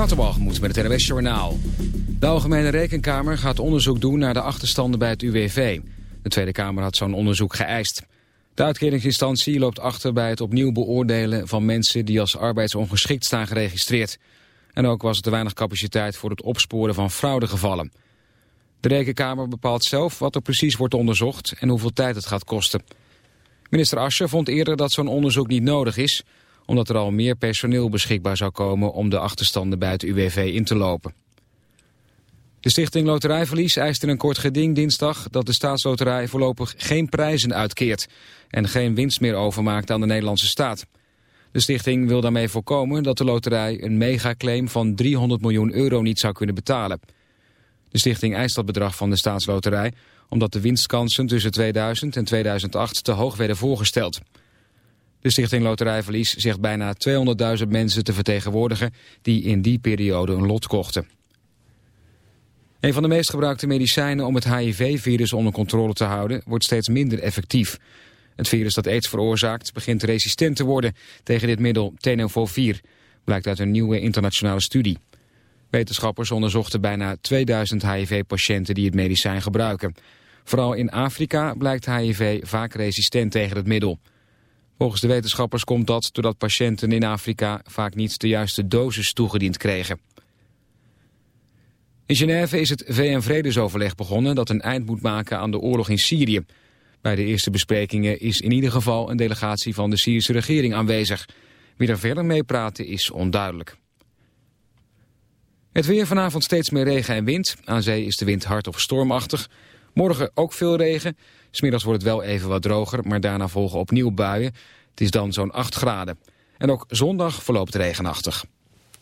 Met het NWS Journaal. De Algemene Rekenkamer gaat onderzoek doen naar de achterstanden bij het UWV. De Tweede Kamer had zo'n onderzoek geëist. De uitkeringsinstantie loopt achter bij het opnieuw beoordelen van mensen die als arbeidsongeschikt staan geregistreerd. En ook was er te weinig capaciteit voor het opsporen van fraudegevallen. De Rekenkamer bepaalt zelf wat er precies wordt onderzocht en hoeveel tijd het gaat kosten. Minister Ascher vond eerder dat zo'n onderzoek niet nodig is omdat er al meer personeel beschikbaar zou komen om de achterstanden bij het UWV in te lopen. De stichting Loterijverlies eist in een kort geding dinsdag dat de staatsloterij voorlopig geen prijzen uitkeert en geen winst meer overmaakt aan de Nederlandse staat. De stichting wil daarmee voorkomen dat de loterij een megaclaim van 300 miljoen euro niet zou kunnen betalen. De stichting eist dat bedrag van de staatsloterij omdat de winstkansen tussen 2000 en 2008 te hoog werden voorgesteld. De Stichting Loterijverlies zegt bijna 200.000 mensen te vertegenwoordigen die in die periode een lot kochten. Een van de meest gebruikte medicijnen om het HIV-virus onder controle te houden wordt steeds minder effectief. Het virus dat aids veroorzaakt begint resistent te worden tegen dit middel tenofovir, blijkt uit een nieuwe internationale studie. Wetenschappers onderzochten bijna 2000 HIV-patiënten die het medicijn gebruiken. Vooral in Afrika blijkt HIV vaak resistent tegen het middel. Volgens de wetenschappers komt dat doordat patiënten in Afrika vaak niet de juiste dosis toegediend kregen. In Genève is het VN-vredesoverleg begonnen dat een eind moet maken aan de oorlog in Syrië. Bij de eerste besprekingen is in ieder geval een delegatie van de Syrische regering aanwezig. Wie er verder mee praten is onduidelijk. Het weer vanavond steeds meer regen en wind. Aan zee is de wind hard of stormachtig. Morgen ook veel regen. Smiddags wordt het wel even wat droger, maar daarna volgen opnieuw buien. Het is dan zo'n 8 graden. En ook zondag verloopt regenachtig.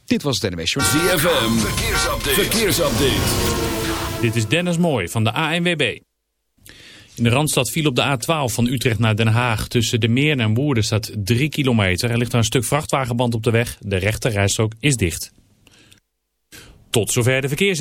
Dit was het NMS ZFM, verkeersupdate. verkeersupdate. Dit is Dennis Mooi van de ANWB. In de Randstad viel op de A12 van Utrecht naar Den Haag. Tussen de Meeren en Woerden staat 3 kilometer. Er ligt een stuk vrachtwagenband op de weg. De rechte rijstrook is dicht. Tot zover de verkeers.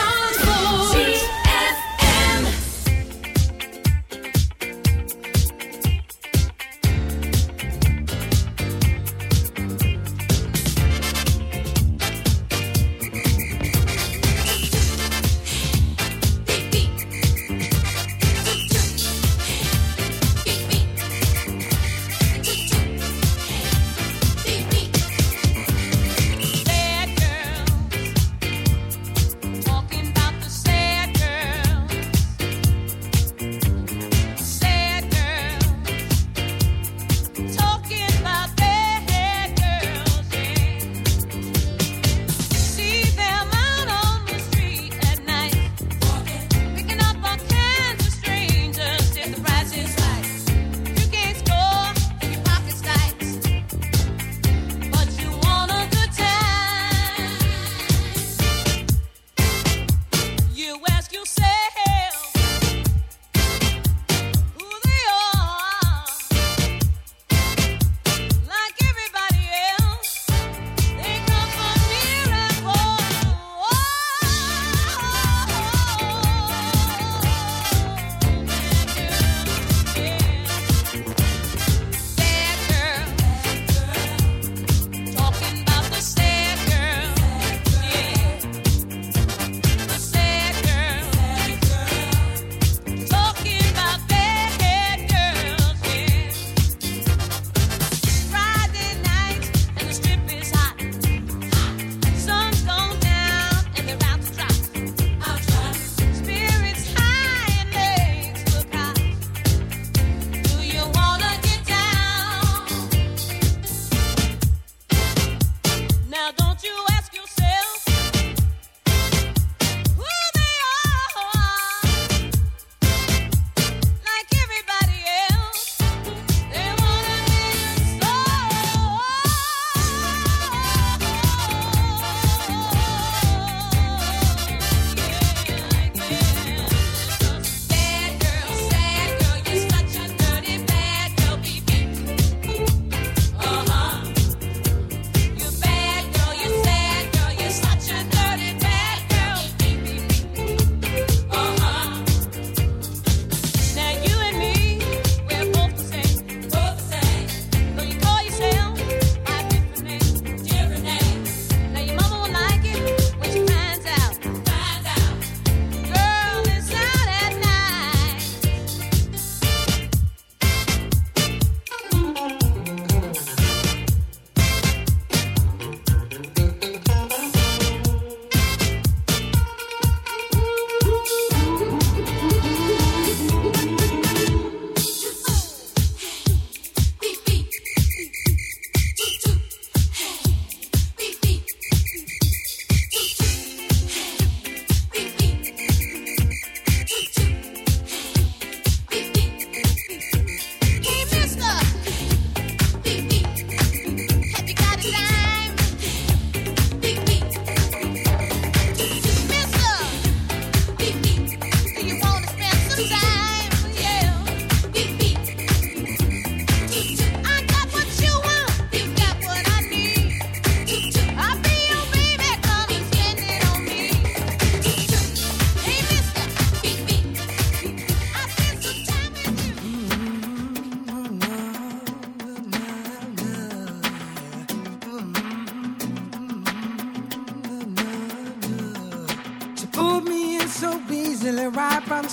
Zandvoort.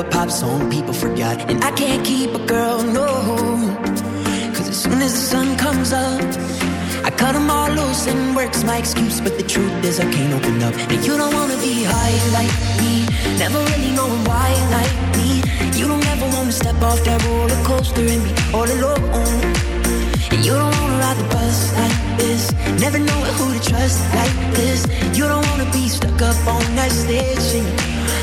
A pop song people forgot. And I can't keep a girl, no. Cause as soon as the sun comes up, I cut them all loose and work's my excuse. But the truth is, I can't open up. And you don't wanna be high like me, never really knowing why like me. You don't ever wanna step off that roller coaster and be all alone. And you don't wanna ride the bus like this, never know who to trust like this. You don't wanna be stuck up on that stage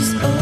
Oh.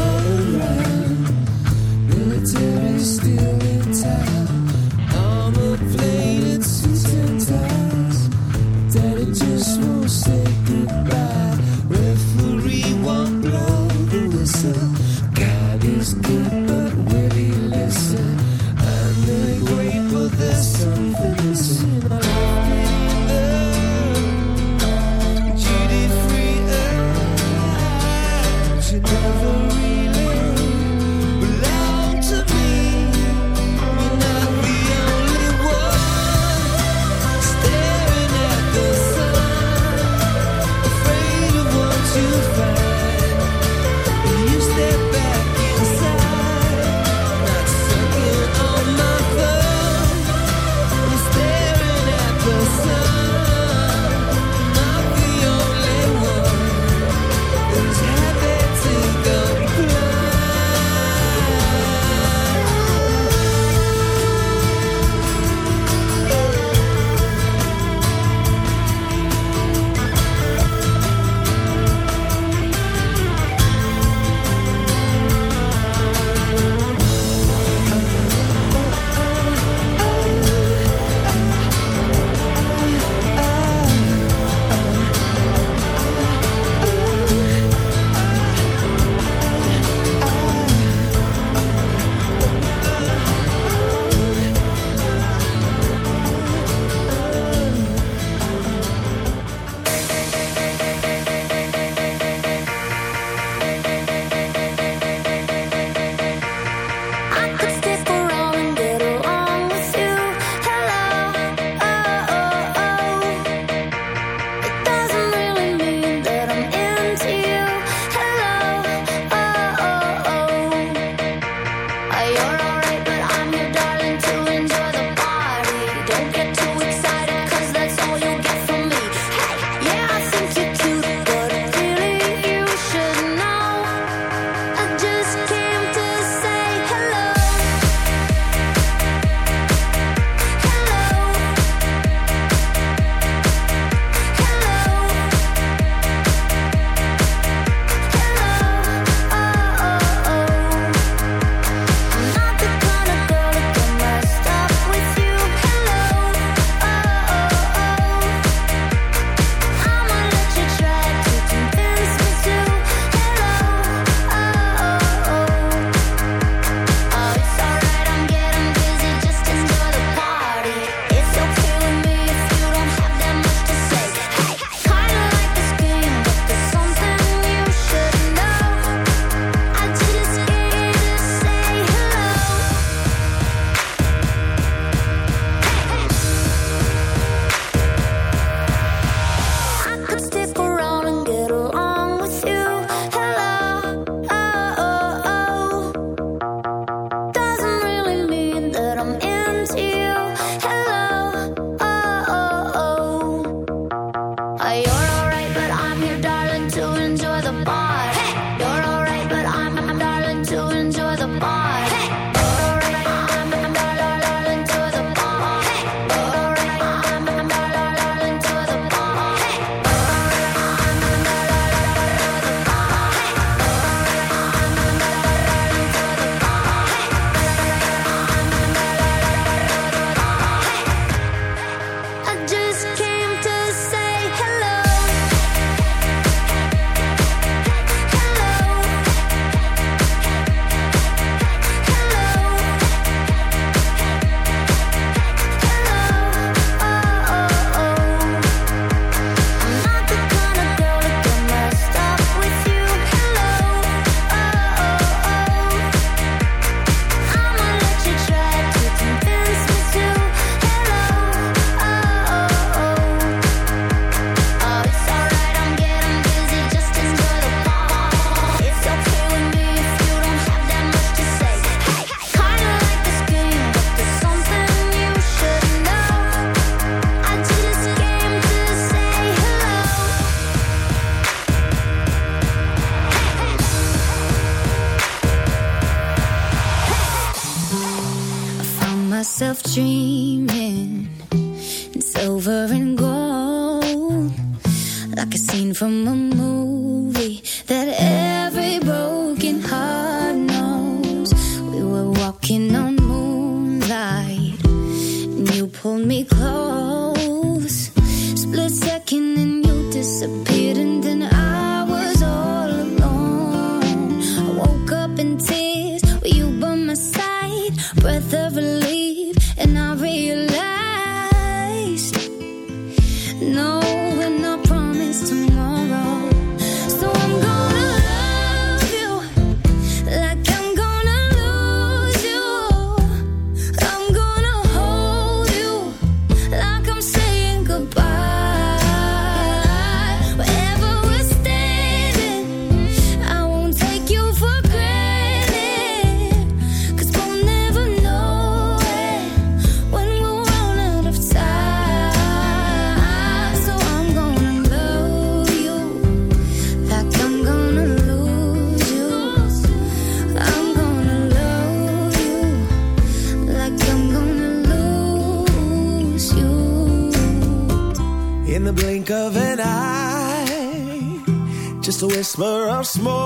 small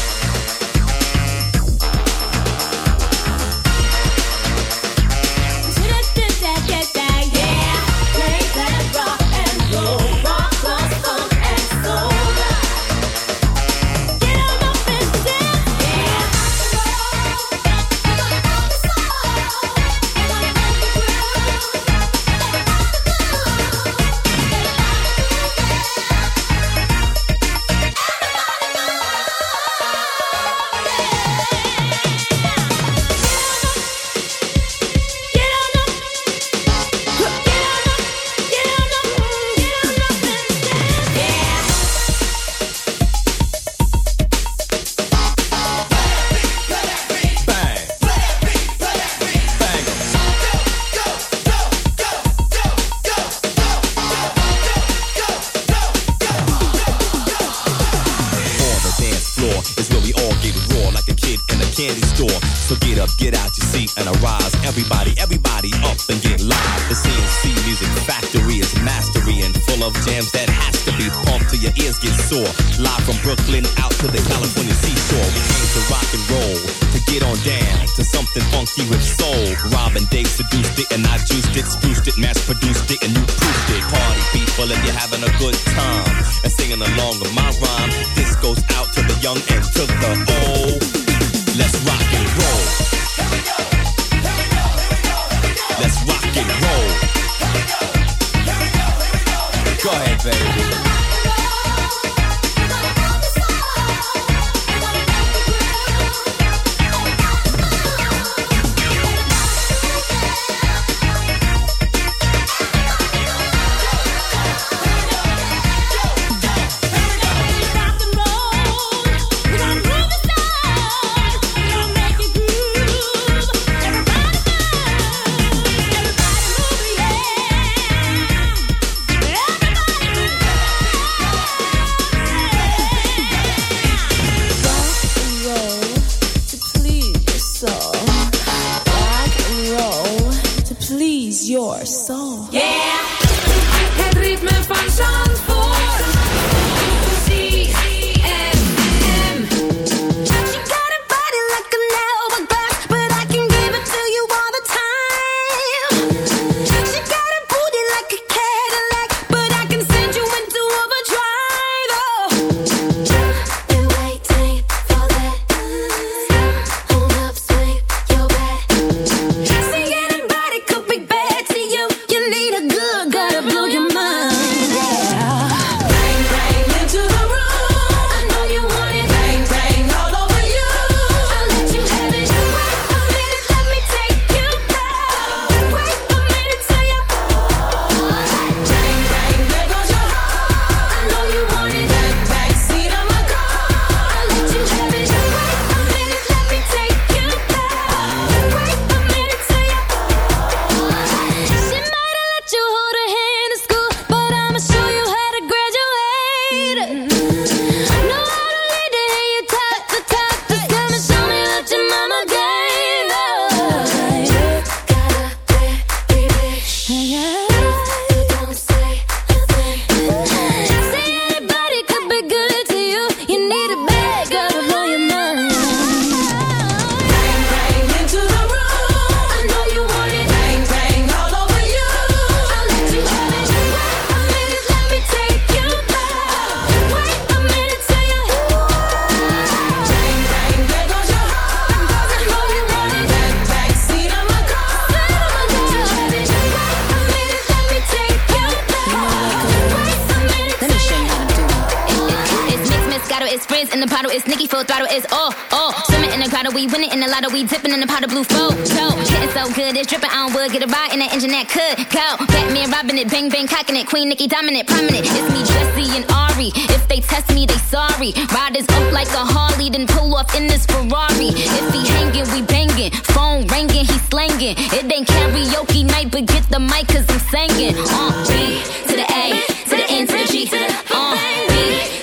Grotto. We winning in the lotto. We dipping in the pot of blue flow. So, getting so good. It's dripping on wood. Get a ride in that engine that could go. Batman robbing it. Bang, bang, cocking it. Queen Nicki dominant. Prominent. It's me, Jesse and Ari. If they test me, they sorry. Riders up like a Harley. Then pull off in this Ferrari. If he hanging, we banging. Phone ringing. He slanging. It ain't karaoke night, but get the mic cause I'm singing. Uh, B to the A, to the N to the G. Uh, B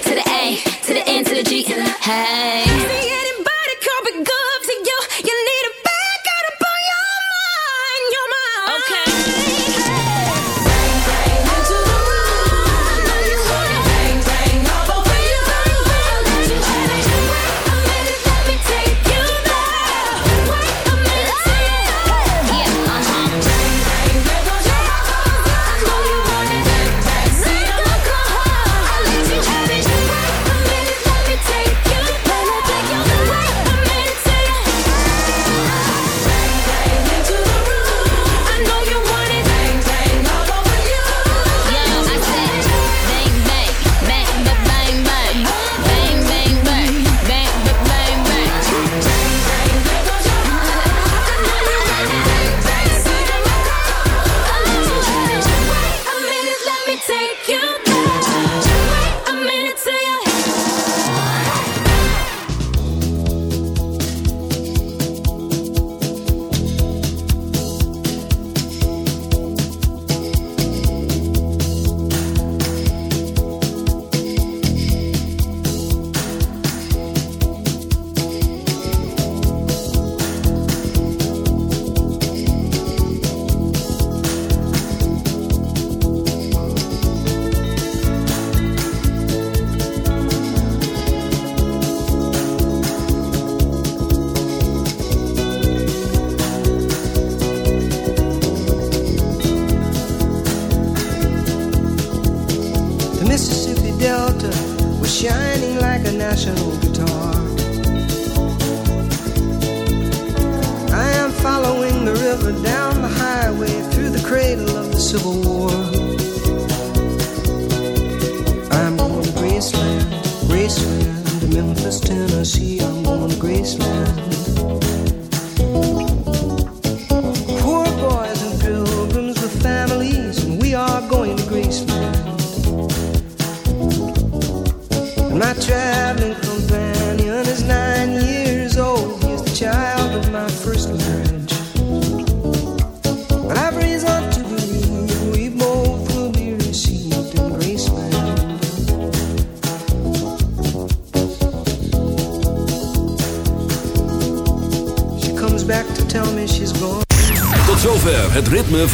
to the A, to the N to the G. Hey.